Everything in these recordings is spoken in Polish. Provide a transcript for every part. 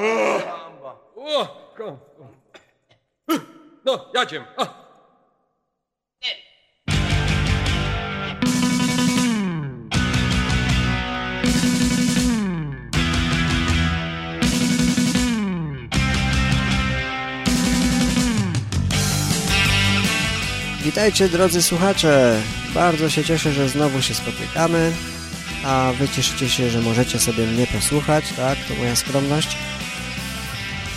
O, No. Witajcie drodzy słuchacze! Bardzo się cieszę, że znowu się spotykamy, a wy cieszycie się, że możecie sobie mnie posłuchać, tak? To moja skromność.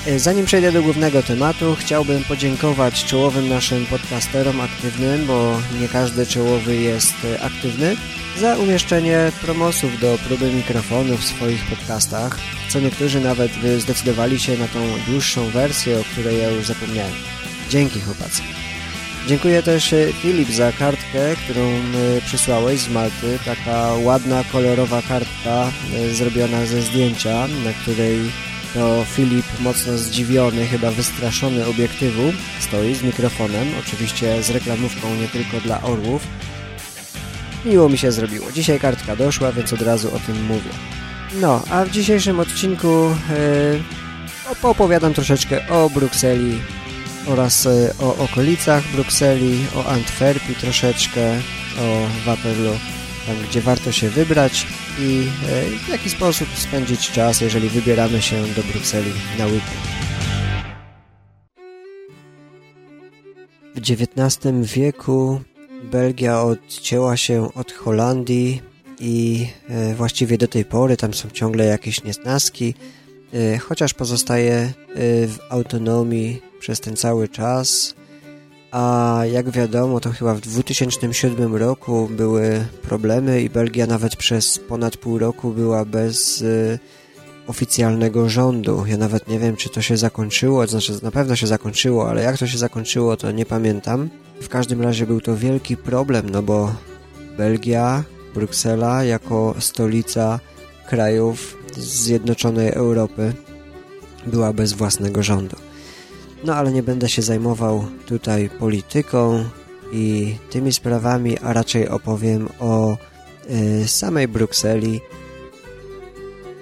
E, Zanim przejdę do głównego tematu, chciałbym podziękować czołowym naszym podcasterom aktywnym, bo nie każdy czołowy jest e, aktywny, za umieszczenie promosów do próby mikrofonu w swoich podcastach, co niektórzy nawet zdecydowali się na tą dłuższą wersję, o której ja już zapomniałem. Dzięki chłopacy. Dziękuję też e, Filip za kartkę, którą przysłałeś z Malty. Taka ładna, kolorowa kartka zrobiona ze zdjęcia, na której to Filip mocno zdziwiony, chyba wystraszony obiektywu stoi z mikrofonem, oczywiście z reklamówką nie tylko dla orłów. Miło mi się zrobiło. Dzisiaj kartka doszła, więc od razu o tym mówię. No, a w dzisiejszym odcinku e, opowiadam troszeczkę o Brukseli, oraz e, o okolicach Brukseli, o Antwerpii troszeczkę, o Waterloo, tam gdzie warto się wybrać i e, w jaki sposób spędzić czas, jeżeli wybieramy się do Brukseli na weekend. W XIX wieku Belgia odcięła się od Holandii i e, właściwie do tej pory tam są ciągle jakieś niesnaski, e, chociaż pozostaje w autonomii przez ten cały czas. A jak wiadomo, to chyba w 2007 roku były problemy i Belgia nawet przez ponad pół roku była bez y, oficjalnego rządu. Ja nawet nie wiem, czy to się zakończyło, znaczy na pewno się zakończyło, ale jak to się zakończyło, to nie pamiętam. W każdym razie był to wielki problem, no bo Belgia, Bruksela jako stolica krajów Zjednoczonej Europy była bez własnego rządu. No ale nie będę się zajmował tutaj polityką i tymi sprawami, a raczej opowiem o y, samej Brukseli.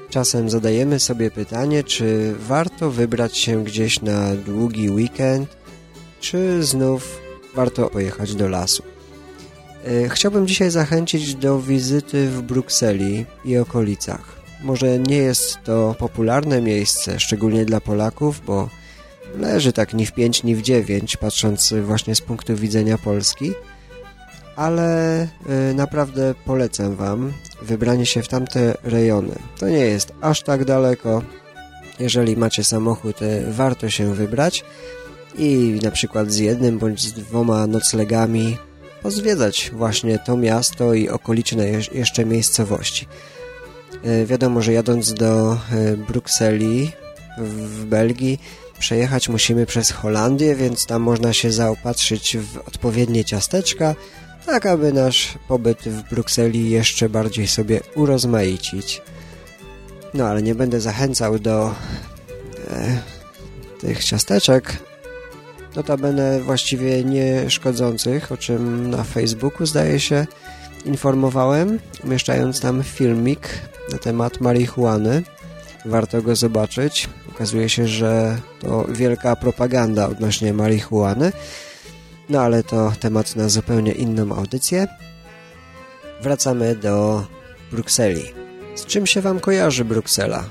Czasem zadajemy sobie pytanie, czy warto wybrać się gdzieś na długi weekend, czy znów warto pojechać do lasu. Y, chciałbym dzisiaj zachęcić do wizyty w Brukseli i okolicach. Może nie jest to popularne miejsce, szczególnie dla Polaków, bo leży tak ni w 5, ni w 9, patrząc właśnie z punktu widzenia Polski, ale y, naprawdę polecam Wam wybranie się w tamte rejony. To nie jest aż tak daleko. Jeżeli macie samochód, y, warto się wybrać i na przykład z jednym bądź z dwoma noclegami pozwiedzać właśnie to miasto i okoliczne jeszcze miejscowości. Y, wiadomo, że jadąc do Brukseli w Belgii przejechać musimy przez Holandię, więc tam można się zaopatrzyć w odpowiednie ciasteczka, tak aby nasz pobyt w Brukseli jeszcze bardziej sobie urozmaicić. No ale nie będę zachęcał do e, tych ciasteczek, notabene właściwie nie szkodzących, o czym na Facebooku zdaje się informowałem, umieszczając tam filmik na temat marihuany. Warto go zobaczyć. Okazuje się, że to wielka propaganda odnośnie marihuany. No ale to temat na zupełnie inną audycję. Wracamy do Brukseli. Z czym się Wam kojarzy Bruksela?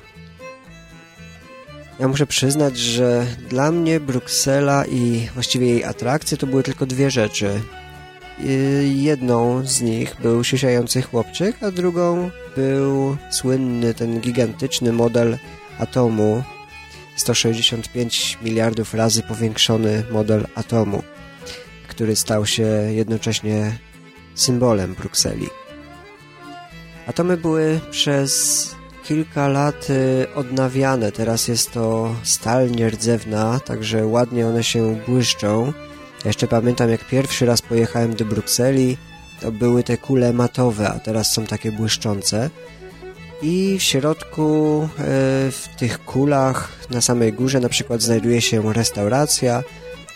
Ja muszę przyznać, że dla mnie Bruksela i właściwie jej atrakcje to były tylko dwie rzeczy. Jedną z nich był siusiający chłopczyk, a drugą był słynny ten gigantyczny model atomu 165 miliardów razy powiększony model atomu, który stał się jednocześnie symbolem Brukseli. Atomy były przez kilka lat odnawiane. Teraz jest to stal nierdzewna, także ładnie one się błyszczą. Jeszcze pamiętam, jak pierwszy raz pojechałem do Brukseli, to były te kule matowe, a teraz są takie błyszczące. I w środku, e, w tych kulach, na samej górze na przykład znajduje się restauracja,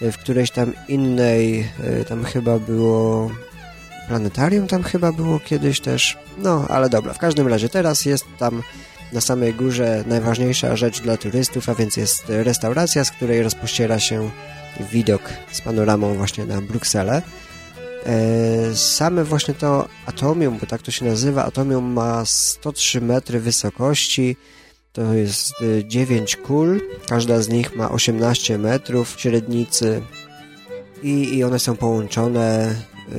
e, w którejś tam innej, e, tam chyba było planetarium, tam chyba było kiedyś też. No, ale dobra, w każdym razie teraz jest tam na samej górze najważniejsza rzecz dla turystów, a więc jest restauracja, z której rozpościera się widok z panoramą właśnie na Brukselę. E, same właśnie to atomium, bo tak to się nazywa, atomium ma 103 metry wysokości, to jest 9 kul, każda z nich ma 18 metrów średnicy i, i one są połączone yy,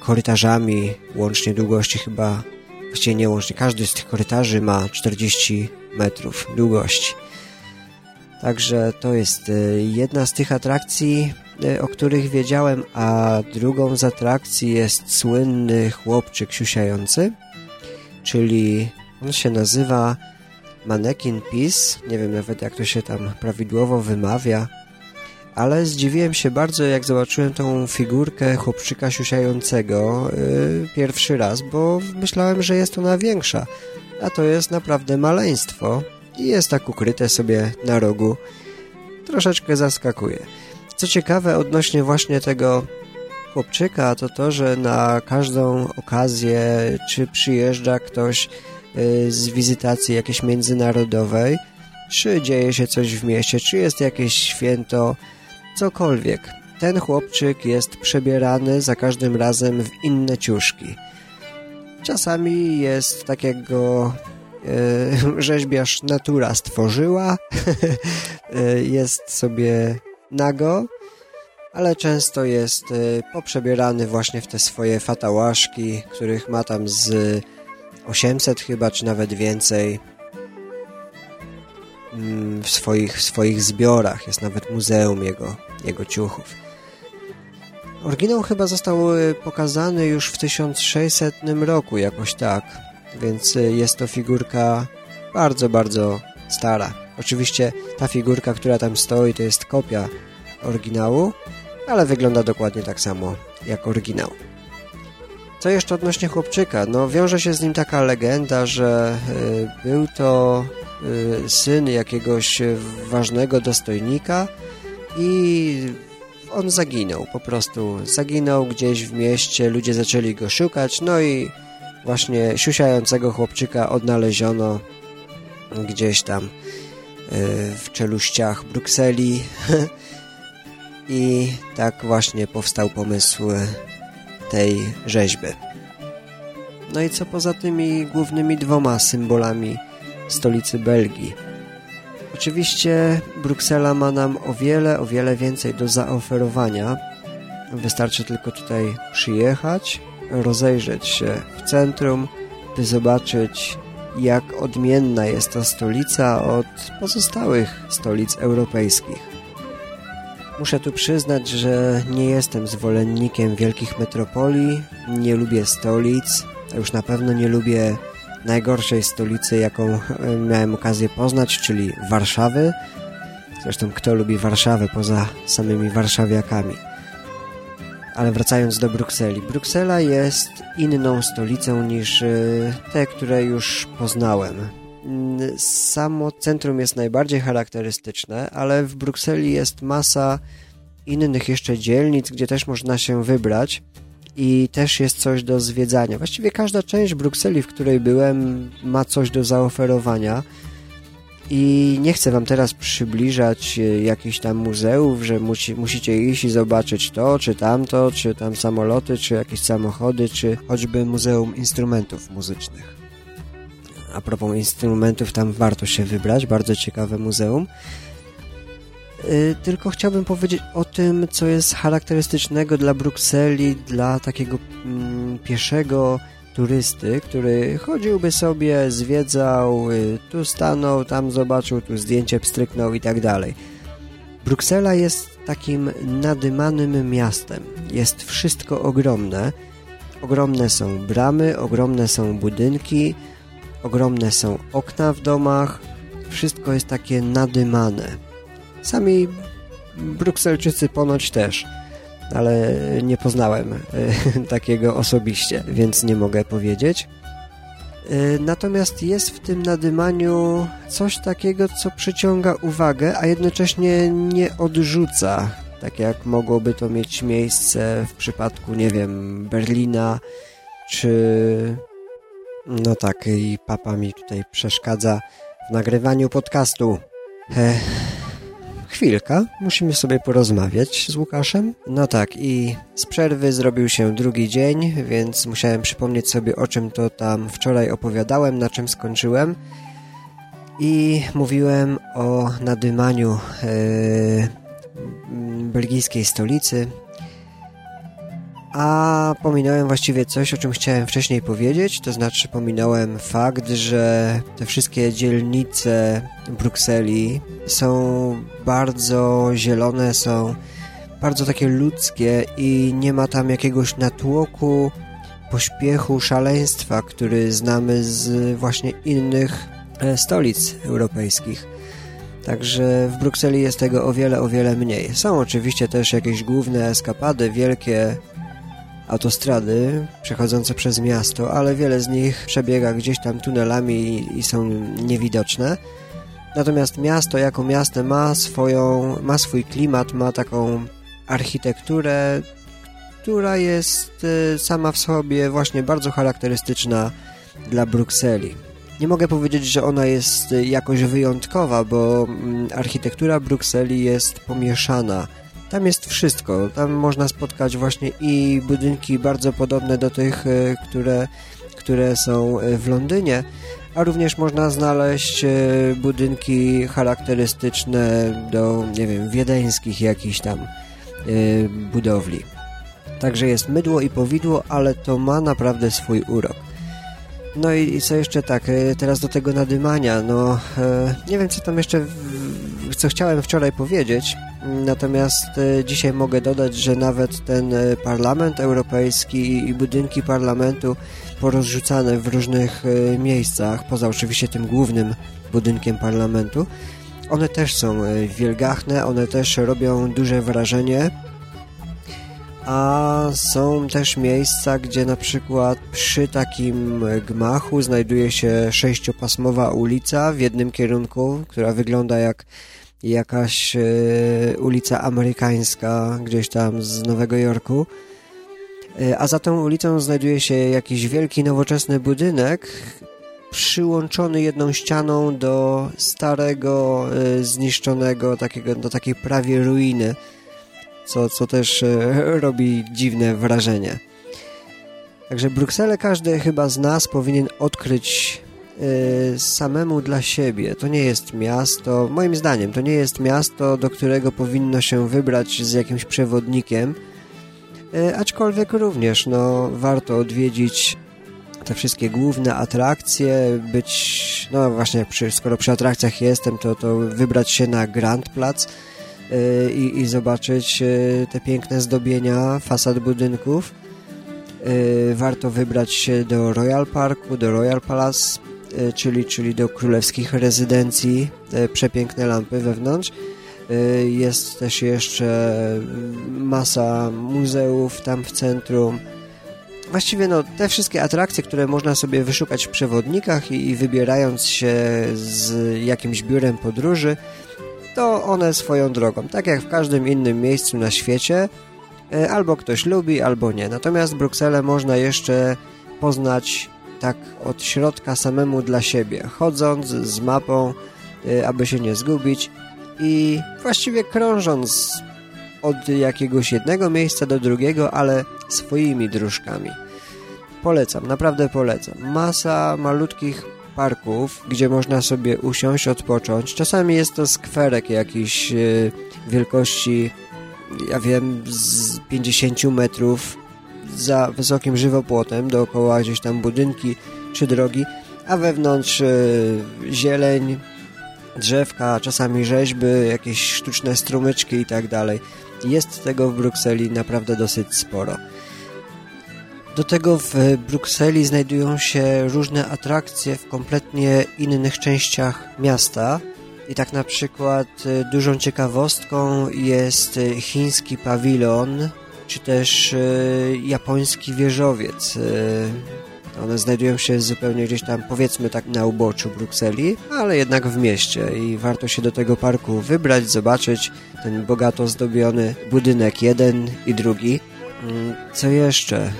korytarzami łącznie długości chyba, właściwie nie łącznie, każdy z tych korytarzy ma 40 metrów długości. Także to jest jedna z tych atrakcji, o których wiedziałem, a drugą z atrakcji jest słynny chłopczyk siusiający, czyli on się nazywa Mannequin Peace, nie wiem nawet jak to się tam prawidłowo wymawia, ale zdziwiłem się bardzo jak zobaczyłem tą figurkę chłopczyka siusiającego yy, pierwszy raz, bo myślałem, że jest ona większa, a to jest naprawdę maleństwo i jest tak ukryte sobie na rogu. Troszeczkę zaskakuje. Co ciekawe odnośnie właśnie tego chłopczyka, to to, że na każdą okazję, czy przyjeżdża ktoś y, z wizytacji jakiejś międzynarodowej, czy dzieje się coś w mieście, czy jest jakieś święto, cokolwiek. Ten chłopczyk jest przebierany za każdym razem w inne ciuszki. Czasami jest tak jak go E, rzeźbiarz natura stworzyła. E, jest sobie nago, ale często jest e, poprzebierany właśnie w te swoje fatałaszki, których ma tam z 800 chyba, czy nawet więcej mm, w swoich, w swoich zbiorach. Jest nawet muzeum jego, jego ciuchów. Oryginał chyba został pokazany już w 1600 roku, jakoś tak więc y, jest to figurka bardzo, bardzo stara. Oczywiście ta figurka, która tam stoi, to jest kopia oryginału, ale wygląda dokładnie tak samo jak oryginał. Co jeszcze odnośnie chłopczyka? No, wiąże się z nim taka legenda, że y, był to y, syn jakiegoś ważnego dostojnika i on zaginął, po prostu zaginął gdzieś w mieście, ludzie zaczęli go szukać, no i właśnie siusiającego chłopczyka odnaleziono gdzieś tam e, w czeluściach Brukseli i tak właśnie powstał pomysł tej rzeźby. No i co poza tymi głównymi dwoma symbolami stolicy Belgii? Oczywiście Bruksela ma nam o wiele, o wiele więcej do zaoferowania. Wystarczy tylko tutaj przyjechać, rozejrzeć się w centrum, by zobaczyć, jak odmienna jest ta stolica od pozostałych stolic europejskich. Muszę tu przyznać, że nie jestem zwolennikiem wielkich metropolii, nie lubię stolic, a już na pewno nie lubię najgorszej stolicy, jaką miałem okazję poznać, czyli Warszawy. Zresztą kto lubi Warszawę poza samymi warszawiakami. Ale wracając do Brukseli. Bruksela jest inną stolicą niż e, te, które już poznałem. Mm, samo centrum jest najbardziej charakterystyczne, ale w Brukseli jest masa innych jeszcze dzielnic, gdzie też można się wybrać i też jest coś do zwiedzania. Właściwie każda część Brukseli, w której byłem, ma coś do zaoferowania. I nie chcę Wam teraz przybliżać e, jakichś tam muzeów, że musi, musicie iść i zobaczyć to, czy tamto, czy tam samoloty, czy jakieś samochody, czy choćby Muzeum Instrumentów Muzycznych. A propos instrumentów, tam warto się wybrać, bardzo ciekawe muzeum. Yy, tylko chciałbym powiedzieć o tym, co jest charakterystycznego dla Brukseli, dla takiego mm, pieszego turysty, który chodziłby sobie, zwiedzał, y, tu stanął, tam zobaczył, tu zdjęcie pstryknął i tak dalej. Bruksela jest takim nadymanym miastem. Jest wszystko ogromne. Ogromne są bramy, ogromne są budynki, ogromne są okna w domach. Wszystko jest takie nadymane. Sami Brukselczycy ponoć też ale nie poznałem e, takiego osobiście, więc nie mogę powiedzieć. E, natomiast jest w tym nadymaniu coś takiego, co przyciąga uwagę, a jednocześnie nie odrzuca, tak jak mogłoby to mieć miejsce w przypadku, nie wiem, Berlina, czy No tak, i papa mi tutaj przeszkadza w nagrywaniu podcastu. Ech, chwilka, musimy sobie porozmawiać z Łukaszem. No tak, i z przerwy zrobił się drugi dzień, więc musiałem przypomnieć sobie o czym to tam wczoraj opowiadałem, na czym skończyłem. I mówiłem o nadymaniu yy, belgijskiej stolicy, a pominąłem właściwie coś, o czym chciałem wcześniej powiedzieć, to znaczy pominąłem fakt, że te wszystkie dzielnice Brukseli są bardzo zielone, są bardzo takie ludzkie i nie ma tam jakiegoś natłoku, pośpiechu, szaleństwa, który znamy z właśnie innych e, stolic europejskich. Także w Brukseli jest tego o wiele, o wiele mniej. Są oczywiście też jakieś główne eskapady, wielkie autostrady przechodzące przez miasto, ale wiele z nich przebiega gdzieś tam tunelami i są niewidoczne. Natomiast miasto jako miasto ma swoją, ma swój klimat, ma taką architekturę, która jest y, sama w sobie właśnie bardzo charakterystyczna dla Brukseli. Nie mogę powiedzieć, że ona jest jakoś wyjątkowa, bo mm, architektura Brukseli jest pomieszana tam jest wszystko. Tam można spotkać właśnie i budynki bardzo podobne do tych, e, które, które są e, w Londynie, a również można znaleźć e, budynki charakterystyczne do, nie wiem, wiedeńskich jakichś tam budowli. Także jest mydło i powidło, ale to ma naprawdę swój urok. No i, co jeszcze tak, teraz do tego nadymania, no nie wiem co tam jeszcze, co chciałem wczoraj powiedzieć, Natomiast e, dzisiaj mogę dodać, że nawet ten e, Parlament Europejski i budynki parlamentu porozrzucane w różnych e, miejscach, poza oczywiście tym głównym budynkiem parlamentu, one też są wielgachne, one też robią duże wrażenie, a są też miejsca, gdzie na przykład przy takim gmachu znajduje się sześciopasmowa ulica w jednym kierunku, która wygląda jak jakaś e, ulica amerykańska gdzieś tam z Nowego Jorku. E, a za tą ulicą znajduje się jakiś wielki, nowoczesny budynek przyłączony jedną ścianą do starego, e, zniszczonego, takiego, do takiej prawie ruiny, co, co też robi dziwne wrażenie. Także Brukselę każdy chyba z nas powinien odkryć samemu dla siebie. To nie jest miasto, moim zdaniem, to nie jest miasto, do którego powinno się wybrać z jakimś przewodnikiem, y, aczkolwiek również no, warto odwiedzić te wszystkie główne atrakcje, być, no właśnie, przy, skoro przy atrakcjach jestem, to, to wybrać się na Grand Plac yy, i, zobaczyć te piękne zdobienia fasad budynków. Warto wybrać się do Royal Parku, do Royal Palace, czyli, czyli do królewskich rezydencji, przepiękne lampy wewnątrz. E, jest też jeszcze masa muzeów tam w centrum. Właściwie no, te wszystkie atrakcje, które można sobie wyszukać w przewodnikach i, i wybierając się z jakimś biurem podróży, to one swoją drogą, tak jak w każdym innym miejscu na świecie, e, albo ktoś lubi, albo nie. Natomiast Brukselę można jeszcze poznać tak od środka samemu dla siebie, chodząc z mapą, y, aby się nie zgubić i właściwie krążąc od jakiegoś jednego miejsca do drugiego, ale swoimi dróżkami. Polecam, naprawdę polecam. Masa malutkich parków, gdzie można sobie usiąść, odpocząć. Czasami jest to skwerek jakiś y, wielkości, ja wiem, z 50 metrów, za wysokim żywopłotem, dookoła gdzieś tam budynki czy drogi, a wewnątrz y, zieleń, drzewka, czasami rzeźby, jakieś sztuczne strumyczki i tak dalej. Jest tego w Brukseli naprawdę dosyć sporo. Do tego w Brukseli znajdują się różne atrakcje w kompletnie innych częściach miasta. I tak na przykład y, dużą ciekawostką jest chiński pawilon czy też e, japoński wieżowiec. E, one znajdują się zupełnie gdzieś tam, powiedzmy tak, na uboczu Brukseli, ale jednak w mieście i warto się do tego parku wybrać, zobaczyć ten bogato zdobiony budynek jeden i drugi. Mm, co jeszcze?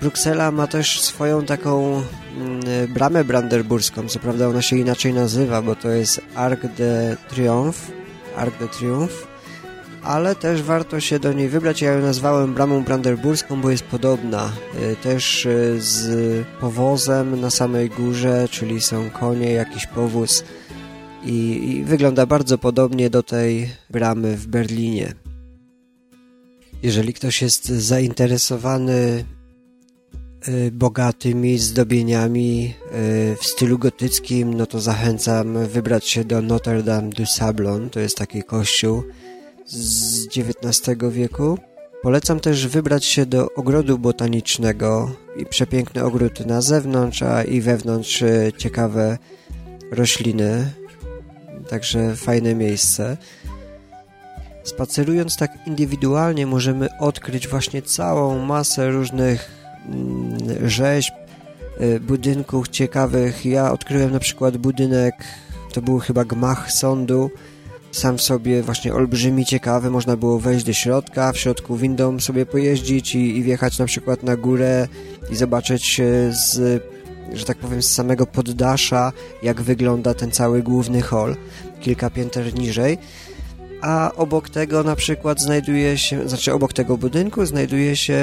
Bruksela ma też swoją taką mm, bramę brandenburską, co prawda ona się inaczej nazywa, bo to jest Arc de Triomphe, Arc de Triomphe, ale też warto się do niej wybrać. Ja ją nazwałem bramą brandenburską, bo jest podobna. Y, też y, z powozem na samej górze, czyli są konie, jakiś powóz i, i wygląda bardzo podobnie do tej bramy w Berlinie. Jeżeli ktoś jest zainteresowany y, bogatymi zdobieniami w stylu gotyckim, no to zachęcam wybrać się do Notre Dame du Sablon. To jest taki kościół z XIX wieku. Polecam też wybrać się do ogrodu botanicznego i przepiękny ogród na zewnątrz, a i wewnątrz e, ciekawe rośliny. Także fajne miejsce. Spacerując tak indywidualnie możemy odkryć właśnie całą masę różnych mm, rzeźb, e, budynków ciekawych. Ja odkryłem na przykład budynek, to był chyba gmach sądu, sam w sobie właśnie olbrzymi, ciekawy, można było wejść do środka, w środku windą sobie pojeździć i, i wjechać na przykład na górę i zobaczyć z, że tak powiem, z samego poddasza, jak wygląda ten cały główny hall, kilka pięter niżej a obok tego na przykład znajduje się, znaczy obok tego budynku znajduje się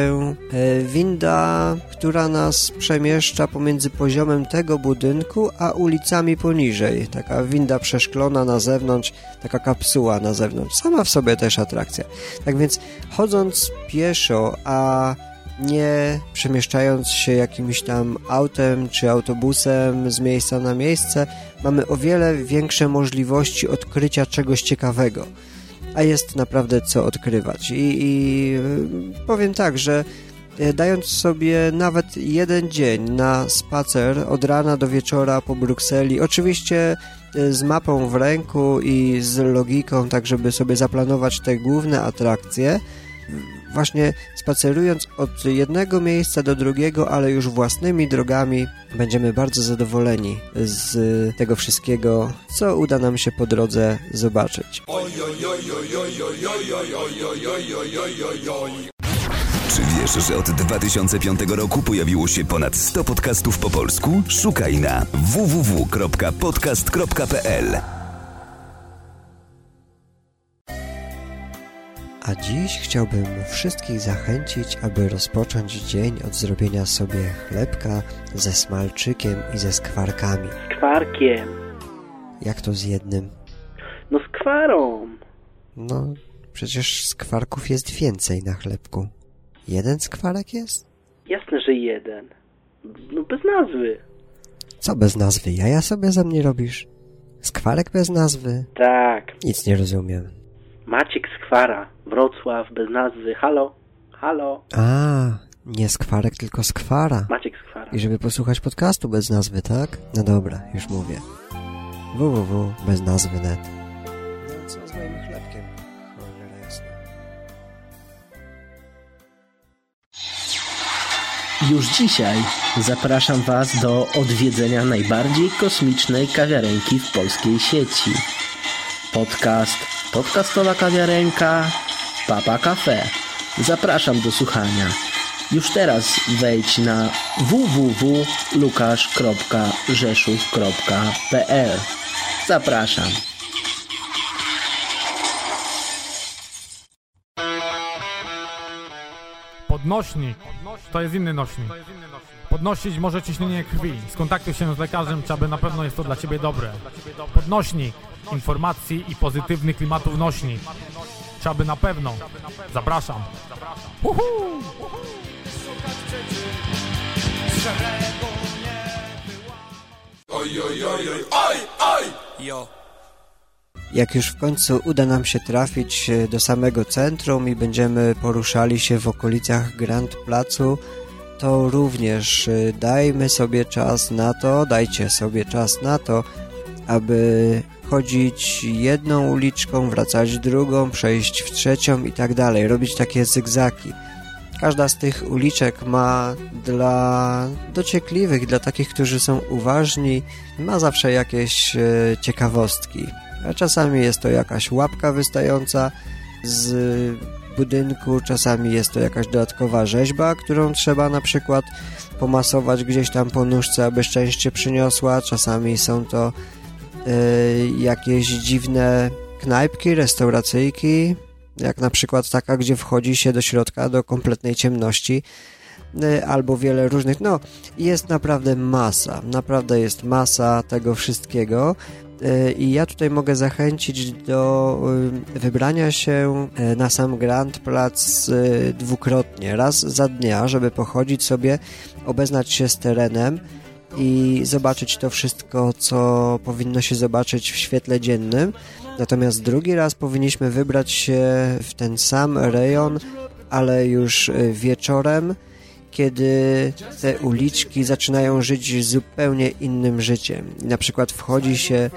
e, winda, która nas przemieszcza pomiędzy poziomem tego budynku, a ulicami poniżej. Taka winda przeszklona na zewnątrz, taka kapsuła na zewnątrz. Sama w sobie też atrakcja. Tak więc chodząc pieszo, a nie przemieszczając się jakimś tam autem czy autobusem z miejsca na miejsce, mamy o wiele większe możliwości odkrycia czegoś ciekawego. A jest naprawdę co odkrywać. I, i y, powiem tak, że y, dając sobie nawet jeden dzień na spacer od rana do wieczora po Brukseli, oczywiście y, z mapą w ręku i z logiką, tak żeby sobie zaplanować te główne atrakcje, właśnie spacerując od jednego miejsca do drugiego, ale już własnymi drogami, będziemy bardzo zadowoleni z tego wszystkiego, co uda nam się po drodze zobaczyć. Czy wiesz, że od 2005 roku pojawiło się ponad 100 podcastów po polsku? Szukaj na www.podcast.pl A dziś chciałbym wszystkich zachęcić, aby rozpocząć dzień od zrobienia sobie chlebka ze smalczykiem i ze skwarkami. Skwarkiem. Jak to z jednym? No skwarą. No, przecież skwarków jest więcej na chlebku. Jeden skwarek jest? Jasne, że jeden. No bez nazwy. Co bez nazwy? Jaja sobie ze mnie robisz? Skwarek bez nazwy? Tak. Nic nie rozumiem. Maciek Skwara, Wrocław, bez nazwy. Halo? Halo? A, nie skwarek, tylko skwara. Maciek Skwara. I żeby posłuchać podcastu bez nazwy, tak? No dobra, już mówię. www, bez nazwy net. No co z moim chlebkiem? Cholera jasna. Już dzisiaj zapraszam Was do odwiedzenia najbardziej kosmicznej kawiarenki w polskiej sieci. Podcast Podcastowa kawiarenka Papa Cafe. Zapraszam do słuchania. Już teraz wejdź na www.lukasz.rzeszów.pl Zapraszam. Podnośnik. To jest inny nośnik. Podnosić może ciśnienie krwi. Skontaktuj się z lekarzem, czy aby na pewno jest to dla Ciebie dobre. Podnośnik. Informacji i pozytywnych klimatów nośnik. Czy aby na pewno. Zapraszam. Uhu! Jak już w końcu uda nam się trafić e, do samego centrum i będziemy poruszali się w okolicach Grand Placu, to również e, dajmy sobie czas na to, dajcie sobie czas na to, aby chodzić jedną uliczką, wracać drugą, przejść w trzecią i tak dalej, robić takie zygzaki. Każda z tych uliczek ma dla dociekliwych, dla takich, którzy są uważni, ma zawsze jakieś e, ciekawostki. A czasami jest to jakaś łapka wystająca z budynku, czasami jest to jakaś dodatkowa rzeźba, którą trzeba na przykład pomasować gdzieś tam po nóżce, aby szczęście przyniosła, czasami są to jakieś dziwne knajpki, restauracyjki, jak na przykład taka, gdzie wchodzi się do środka do kompletnej ciemności, y, albo wiele różnych, no jest naprawdę masa, naprawdę jest masa tego wszystkiego y, i ja tutaj mogę zachęcić do y, wybrania się na sam Grand Plac dwukrotnie, raz za dnia, żeby pochodzić sobie, obeznać się z terenem i zobaczyć to wszystko, co powinno się zobaczyć w świetle dziennym, Natomiast drugi raz powinniśmy wybrać się w ten sam rejon, ale już e, wieczorem, kiedy te uliczki zaczynają żyć zupełnie innym życiem. Na przykład wchodzi się e,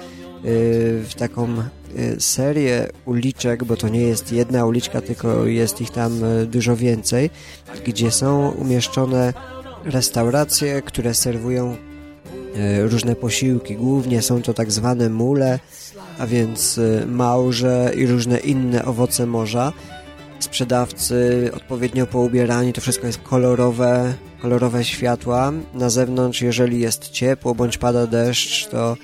w taką e, serię uliczek, bo to nie jest jedna uliczka, tylko jest ich tam dużo więcej, gdzie są umieszczone restauracje, które serwują różne posiłki. Głównie są to tak zwane mule, a więc y, małże i różne inne owoce morza. Sprzedawcy odpowiednio poubierani, to wszystko jest kolorowe, kolorowe światła. Na zewnątrz, jeżeli jest ciepło bądź pada deszcz, to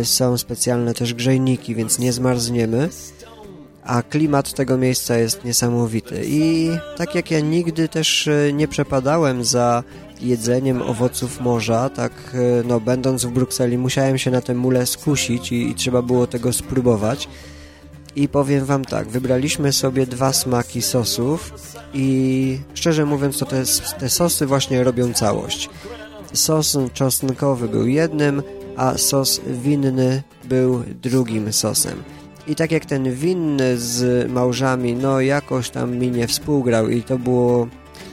y, są specjalne też grzejniki, więc nie zmarzniemy. A klimat tego miejsca jest niesamowity. I tak jak ja nigdy też nie przepadałem za jedzeniem owoców morza, tak e, no będąc w Brukseli musiałem się na tę mulę skusić i, i trzeba było tego spróbować. I powiem Wam tak, wybraliśmy sobie dwa smaki sosów i szczerze mówiąc to te, te sosy właśnie robią całość. Sos czosnkowy był jednym, a sos winny był drugim sosem. I tak jak ten winny z małżami, no jakoś tam mi nie współgrał i to było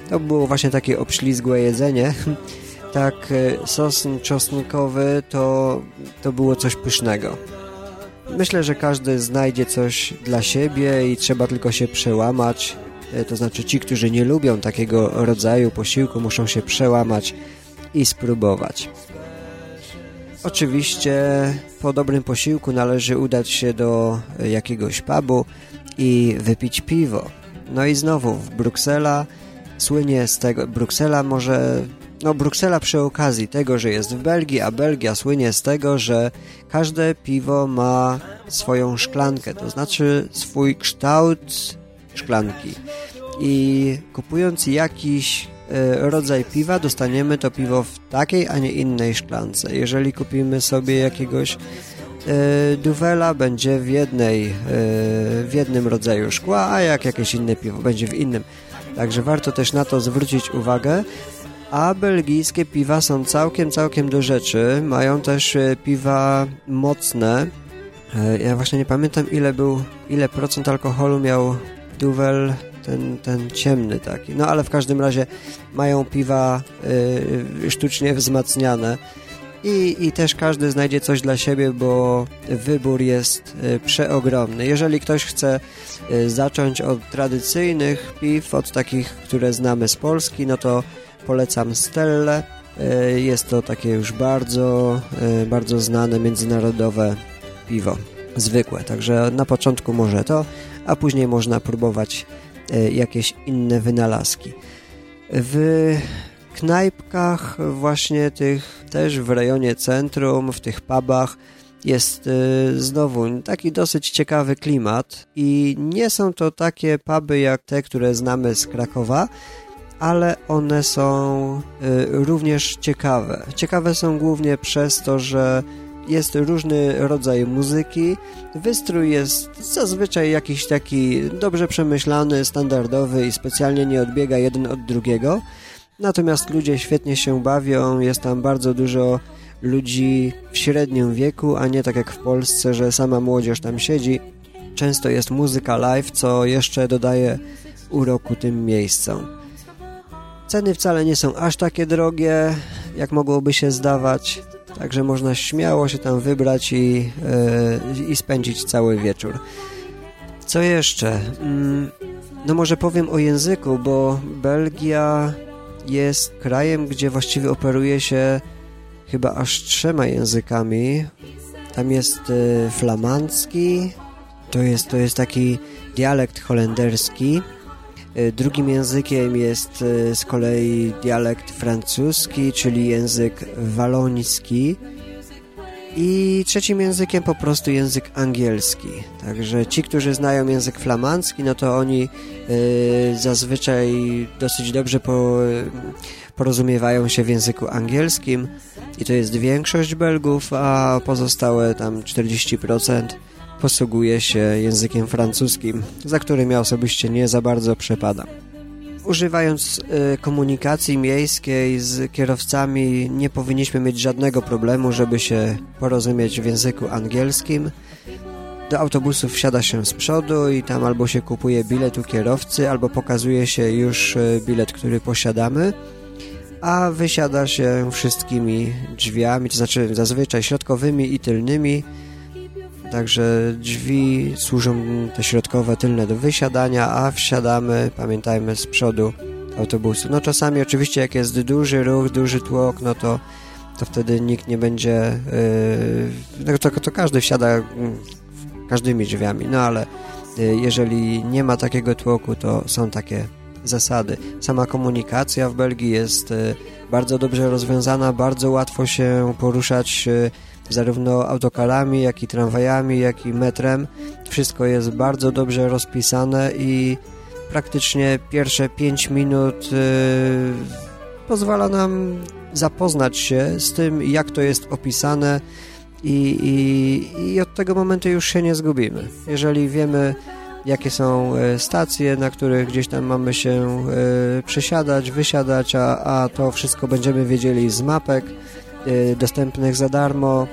to było właśnie takie obślizgłe jedzenie. tak e, sos czosnkowy to, to było coś pysznego. Myślę, że każdy znajdzie coś dla siebie i trzeba tylko się przełamać. E, to znaczy ci, którzy nie lubią takiego rodzaju posiłku, muszą się przełamać i spróbować. Oczywiście po dobrym posiłku należy udać się do jakiegoś pubu i wypić piwo. No i znowu w Bruksela słynie z tego, Bruksela może, no Bruksela przy okazji tego, że jest w Belgii, a Belgia słynie z tego, że każde piwo ma swoją szklankę, to znaczy swój kształt szklanki. I kupując jakiś e, rodzaj piwa, dostaniemy to piwo w takiej, a nie innej szklance. Jeżeli kupimy sobie jakiegoś e, duwela, będzie w jednej, e, w jednym rodzaju szkła, a jak jakieś inne piwo będzie w innym. Także warto też na to zwrócić uwagę. A belgijskie piwa są całkiem, całkiem do rzeczy. Mają też e, piwa mocne. E, ja właśnie nie pamiętam ile był, ile procent alkoholu miał Duvel, ten, ten ciemny taki. No ale w każdym razie mają piwa y, sztucznie wzmacniane. I, I też każdy znajdzie coś dla siebie, bo wybór jest przeogromny. Jeżeli ktoś chce Y, zacząć od tradycyjnych piw, od takich, które znamy z Polski, no to polecam Stelle. Y, jest to takie już bardzo, bardzo znane międzynarodowe piwo, zwykłe. Także na początku może to, a później można próbować jakieś inne wynalazki. W knajpkach właśnie tych też w rejonie centrum, w tych pubach jest y, znowu taki dosyć ciekawy klimat i nie są to takie puby jak te, które znamy z Krakowa, ale one są y, również ciekawe. Ciekawe są głównie przez to, że jest różny rodzaj muzyki, wystrój jest zazwyczaj jakiś taki dobrze przemyślany, standardowy i specjalnie nie odbiega jeden od drugiego. Natomiast ludzie świetnie się bawią, jest tam bardzo dużo ludzi w średnim wieku, a nie tak jak w Polsce, że sama młodzież tam siedzi. Często jest muzyka live, co jeszcze dodaje uroku tym miejscom. Ceny wcale nie są aż takie drogie, jak mogłoby się zdawać, także można śmiało się tam wybrać i, yy, i spędzić cały wieczór. Co jeszcze? Mm, no może powiem o języku, bo Belgia jest krajem, gdzie właściwie operuje się chyba aż trzema językami. Tam jest y, flamandzki, to jest, to jest taki dialekt holenderski, Drugim językiem jest z kolei dialekt francuski, czyli język waloński. I trzecim językiem po prostu język angielski. Także ci, którzy znają język flamandzki, no to oni y, zazwyczaj dosyć dobrze po, porozumiewają się w języku angielskim i to jest większość Belgów, a pozostałe tam 40% posługuje się językiem francuskim, za którym ja osobiście nie za bardzo przepadam. Używając y, komunikacji miejskiej z kierowcami nie powinniśmy mieć żadnego problemu, żeby się porozumieć w języku angielskim. Do autobusu wsiada się z przodu i tam albo się kupuje bilet u kierowcy, albo pokazuje się już y, bilet, który posiadamy, a wysiada się wszystkimi drzwiami, to znaczy zazwyczaj środkowymi i tylnymi, Także drzwi służą te środkowe, tylne do wysiadania, a wsiadamy, pamiętajmy, z przodu autobusu. No czasami oczywiście jak jest duży ruch, duży tłok, no to, to wtedy nikt nie będzie, yy, to, to każdy wsiada mm, każdymi drzwiami, no ale yy, jeżeli nie ma takiego tłoku, to są takie zasady. Sama komunikacja w Belgii jest yy, bardzo dobrze rozwiązana, bardzo łatwo się poruszać yy, zarówno autokarami, jak i tramwajami, jak i metrem. Wszystko jest bardzo dobrze rozpisane i praktycznie pierwsze 5 minut yy, pozwala nam zapoznać się z tym, jak to jest opisane i, i, i od tego momentu już się nie zgubimy. Jeżeli wiemy, jakie są y, stacje, na których gdzieś tam mamy się y, przesiadać, wysiadać, a, a to wszystko będziemy wiedzieli z mapek dostępnych za darmo,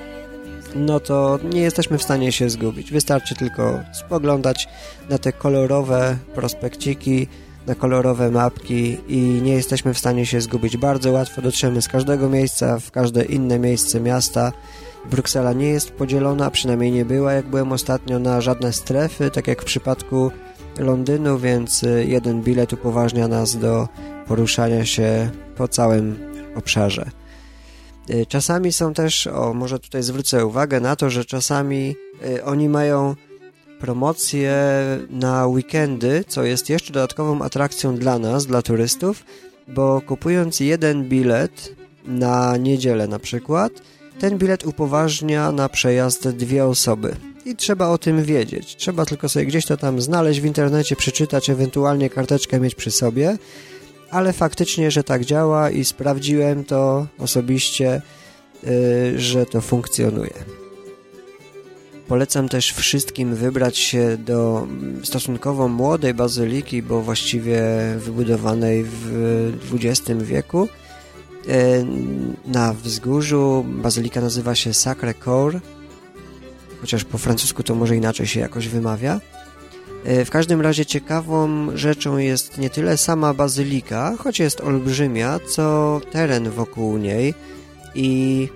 no to nie jesteśmy w stanie się zgubić. Wystarczy tylko spoglądać na te kolorowe prospekciki, na kolorowe mapki i nie jesteśmy w stanie się zgubić. Bardzo łatwo dotrzemy z każdego miejsca w każde inne miejsce miasta. Bruksela nie jest podzielona, przynajmniej nie była, jak byłem ostatnio, na żadne strefy, tak jak w przypadku Londynu, więc y, jeden bilet upoważnia nas do poruszania się po całym obszarze. Y, czasami są też, o może tutaj zwrócę uwagę na to, że czasami y, oni mają promocje na weekendy, co jest jeszcze dodatkową atrakcją dla nas, dla turystów, bo kupując jeden bilet na niedzielę na przykład, ten bilet upoważnia na przejazd dwie osoby. I trzeba o tym wiedzieć. Trzeba tylko sobie gdzieś to tam znaleźć w internecie, przeczytać, ewentualnie karteczkę mieć przy sobie ale faktycznie, że tak działa i sprawdziłem to osobiście, yy, że to funkcjonuje. Polecam też wszystkim wybrać się do stosunkowo młodej bazyliki, bo właściwie wybudowanej w XX wieku. Yy, na wzgórzu bazylika nazywa się Sacré-Cœur, chociaż po francusku to może inaczej się jakoś wymawia. E, w każdym razie ciekawą rzeczą jest nie tyle sama bazylika, choć jest olbrzymia, co teren wokół niej. I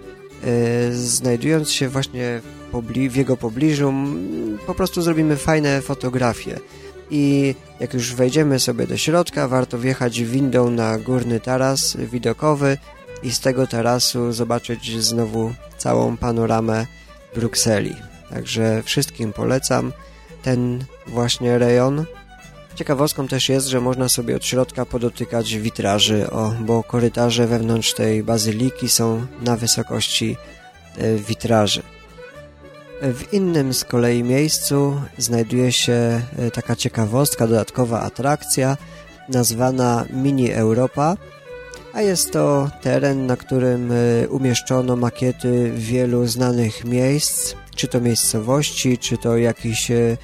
e, znajdując się właśnie w jego pobliżu po prostu zrobimy fajne fotografie. I jak już wejdziemy sobie do środka warto wjechać windą na górny taras widokowy i z tego tarasu zobaczyć znowu całą panoramę Brukseli. Także wszystkim polecam ten właśnie rejon. Ciekawostką też jest, że można sobie od środka podotykać witraży, o, bo korytarze wewnątrz tej bazyliki są na wysokości e, witraży. W innym z kolei miejscu znajduje się e, taka ciekawostka, dodatkowa atrakcja nazwana Mini Europa, a jest to teren, na którym e, umieszczono makiety wielu znanych miejsc, czy to miejscowości, czy to jakichś e,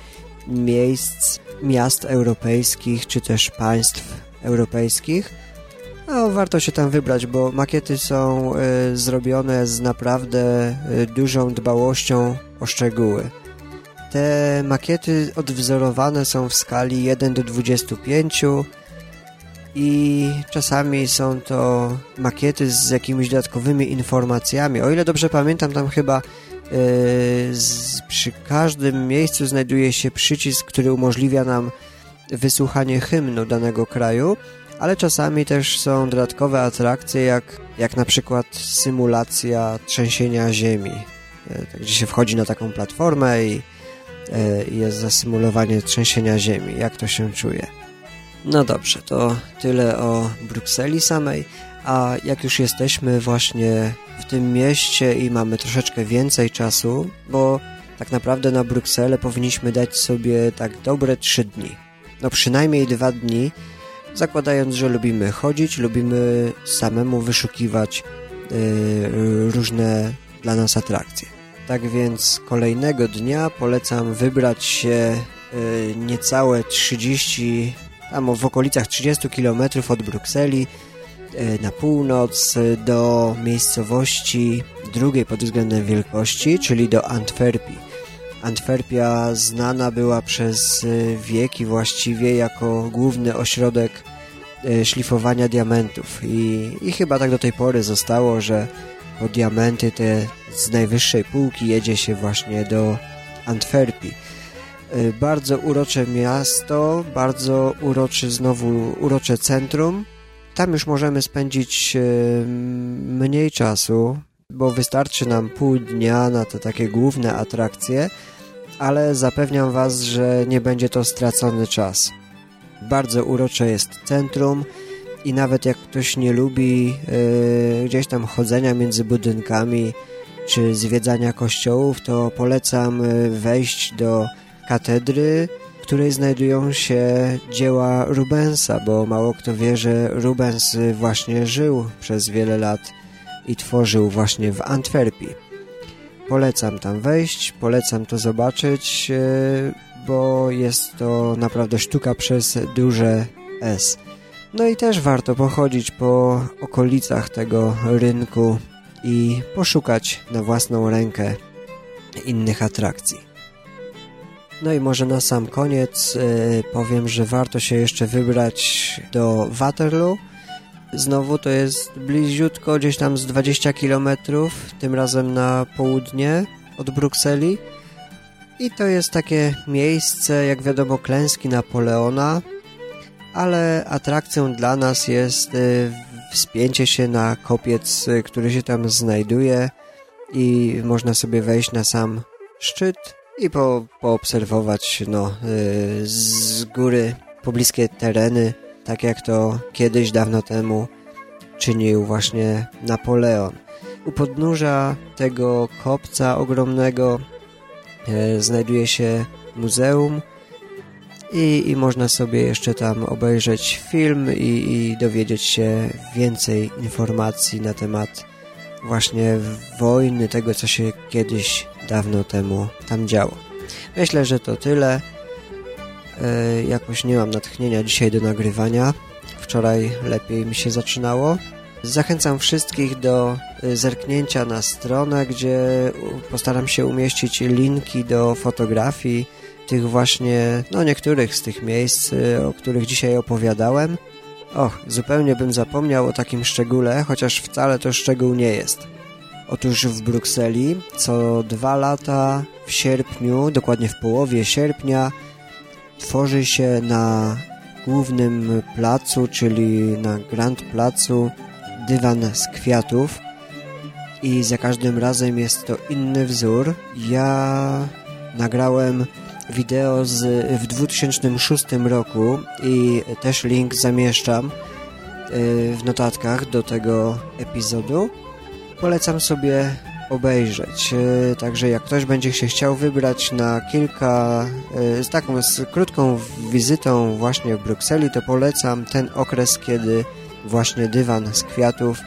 miejsc, miast europejskich, czy też państw europejskich. No, warto się tam wybrać, bo makiety są y, zrobione z naprawdę y, dużą dbałością o szczegóły. Te makiety odwzorowane są w skali 1 do 25 i czasami są to makiety z jakimiś dodatkowymi informacjami. O ile dobrze pamiętam, tam chyba E, z, przy każdym miejscu znajduje się przycisk, który umożliwia nam wysłuchanie hymnu danego kraju, ale czasami też są dodatkowe atrakcje, jak, jak na przykład symulacja trzęsienia ziemi, e, gdzie się wchodzi na taką platformę e, i jest zasymulowanie trzęsienia ziemi, jak to się czuje. No dobrze, to tyle o Brukseli samej, a jak już jesteśmy właśnie w tym mieście i mamy troszeczkę więcej czasu, bo tak naprawdę na Brukselę powinniśmy dać sobie tak dobre trzy dni. No przynajmniej dwa dni, zakładając, że lubimy chodzić, lubimy samemu wyszukiwać yy, różne dla nas atrakcje. Tak więc kolejnego dnia polecam wybrać się yy, niecałe 30, tam w okolicach 30 km od Brukseli na północ do miejscowości drugiej pod względem wielkości, czyli do Antwerpii. Antwerpia znana była przez wieki właściwie jako główny ośrodek szlifowania diamentów i, i chyba tak do tej pory zostało, że po diamenty te z najwyższej półki jedzie się właśnie do Antwerpii. Bardzo urocze miasto, bardzo uroczy znowu urocze centrum. Tam już możemy spędzić mniej czasu, bo wystarczy nam pół dnia na te takie główne atrakcje, ale zapewniam Was, że nie będzie to stracony czas. Bardzo urocze jest centrum i nawet jak ktoś nie lubi yy, gdzieś tam chodzenia między budynkami czy zwiedzania kościołów, to polecam wejść do katedry, której znajdują się dzieła Rubensa, bo mało kto wie, że Rubens właśnie żył przez wiele lat i tworzył właśnie w Antwerpii. Polecam tam wejść, polecam to zobaczyć, bo jest to naprawdę sztuka przez duże S. No i też warto pochodzić po okolicach tego rynku i poszukać na własną rękę innych atrakcji. No i może na sam koniec yy, powiem, że warto się jeszcze wybrać do Waterloo. Znowu to jest bliziutko, gdzieś tam z 20 km, tym razem na południe od Brukseli. I to jest takie miejsce, jak wiadomo, klęski Napoleona, ale atrakcją dla nas jest y, wspięcie się na kopiec, y, który się tam znajduje i można sobie wejść na sam szczyt i po, poobserwować no, y, z góry pobliskie tereny, tak jak to kiedyś dawno temu czynił właśnie Napoleon. U podnóża tego kopca ogromnego znajduje się muzeum, i, i można sobie jeszcze tam obejrzeć film i, i dowiedzieć się więcej informacji na temat właśnie wojny, tego co się kiedyś dawno temu tam działo. Myślę, że to tyle. E, jakoś nie mam natchnienia dzisiaj do nagrywania. Wczoraj lepiej mi się zaczynało. Zachęcam wszystkich do e, zerknięcia na stronę, gdzie postaram się umieścić linki do fotografii, tych właśnie, no niektórych z tych miejsc, y, o których dzisiaj opowiadałem. Och, zupełnie bym zapomniał o takim szczególe, chociaż wcale to szczegół nie jest. Otóż w Brukseli co dwa lata w sierpniu, dokładnie w połowie sierpnia, tworzy się na głównym placu, czyli na Grand Placu, dywan z kwiatów i za każdym razem jest to inny wzór. Ja nagrałem wideo z, w 2006 roku i też link zamieszczam y, w notatkach do tego epizodu. Polecam sobie obejrzeć. Y, także jak ktoś będzie się chciał wybrać na kilka, y, z taką z krótką wizytą właśnie w Brukseli, to polecam ten okres, kiedy właśnie dywan z kwiatów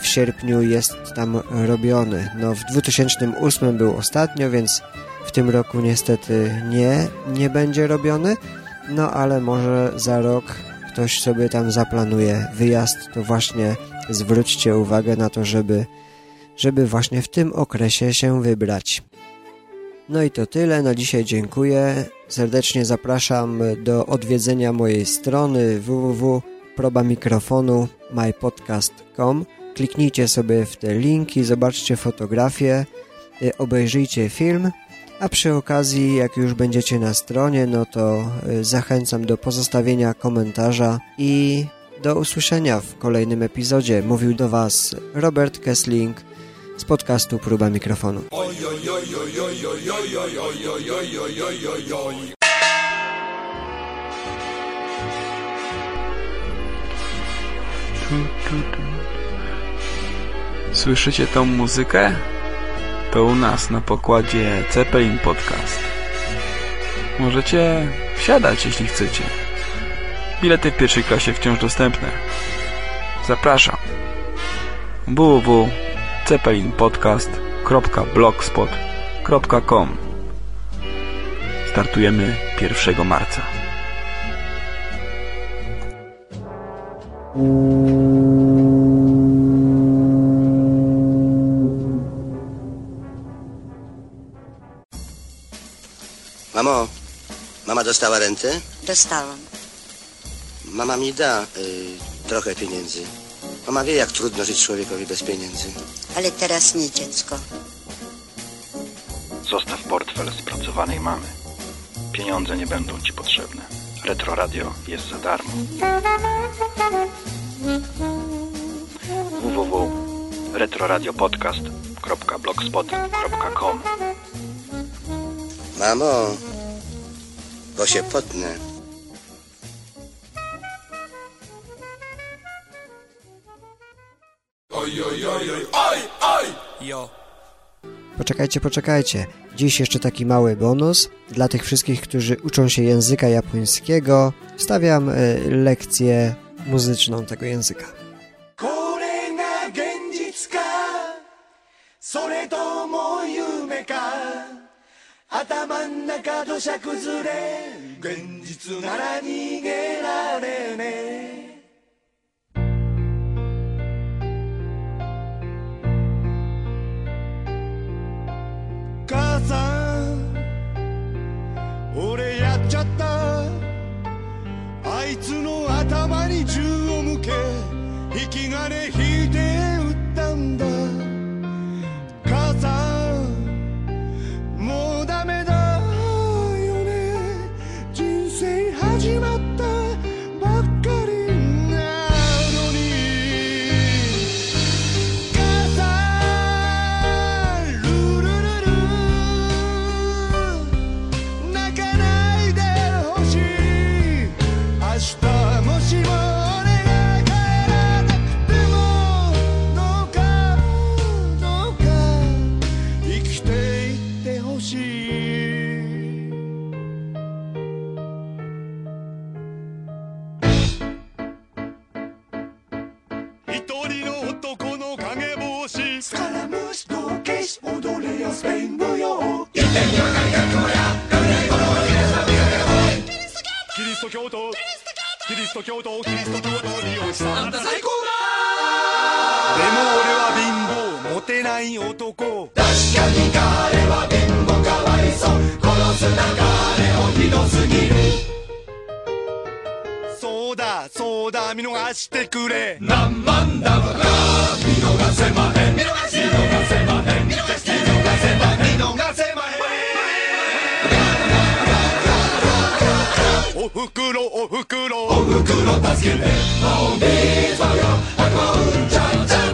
w sierpniu jest tam robiony. No w 2008 był ostatnio, więc w tym roku niestety nie, nie będzie robiony, no ale może za rok ktoś sobie tam zaplanuje wyjazd, to właśnie zwróćcie uwagę na to, żeby, żeby właśnie w tym okresie się wybrać. No i to tyle, na dzisiaj dziękuję. Serdecznie zapraszam do odwiedzenia mojej strony www.probamikrofonu mypodcast.com Kliknijcie sobie w te linki, zobaczcie fotografię, y, obejrzyjcie film a przy okazji, jak już będziecie na stronie, no to y, zachęcam do pozostawienia komentarza i do usłyszenia w kolejnym epizodzie. Mówił do Was Robert Kessling z podcastu Próba Mikrofonu. Słyszycie tą muzykę? To u nas na pokładzie Zeppelin Podcast. Możecie wsiadać, jeśli chcecie. Bilety w pierwszej klasie wciąż dostępne. Zapraszam. www.zeppelinpodcast.blogspot.com Startujemy 1 marca. Mamo, mama dostała rentę? Dostałam. Mama mi da y, trochę pieniędzy. Mama wie, jak trudno żyć człowiekowi bez pieniędzy. Ale teraz nie dziecko. Zostaw portfel spracowanej mamy. Pieniądze nie będą ci potrzebne. Retro Radio jest za darmo. www.retroradiopodcast.blogspot.com Mamo, bo się potnę. Poczekajcie, poczekajcie. Dziś jeszcze taki mały bonus. Dla tych wszystkich, którzy uczą się języka japońskiego, wstawiam y, lekcję muzyczną tego języka. こひし踊れよスペイン舞踊キリスト教徒キリスト教徒キリスト教徒におじさんあんた最高だでも俺は貧乏モテない男確かに彼は貧乏かわいそう殺すな彼をひどすぎるそうだそうだ見逃してくれ何万だから見逃せまへん見逃せまへんおふくろおふくろ。おふくろ助けてもうビーズマが悪魔ちゃんちゃん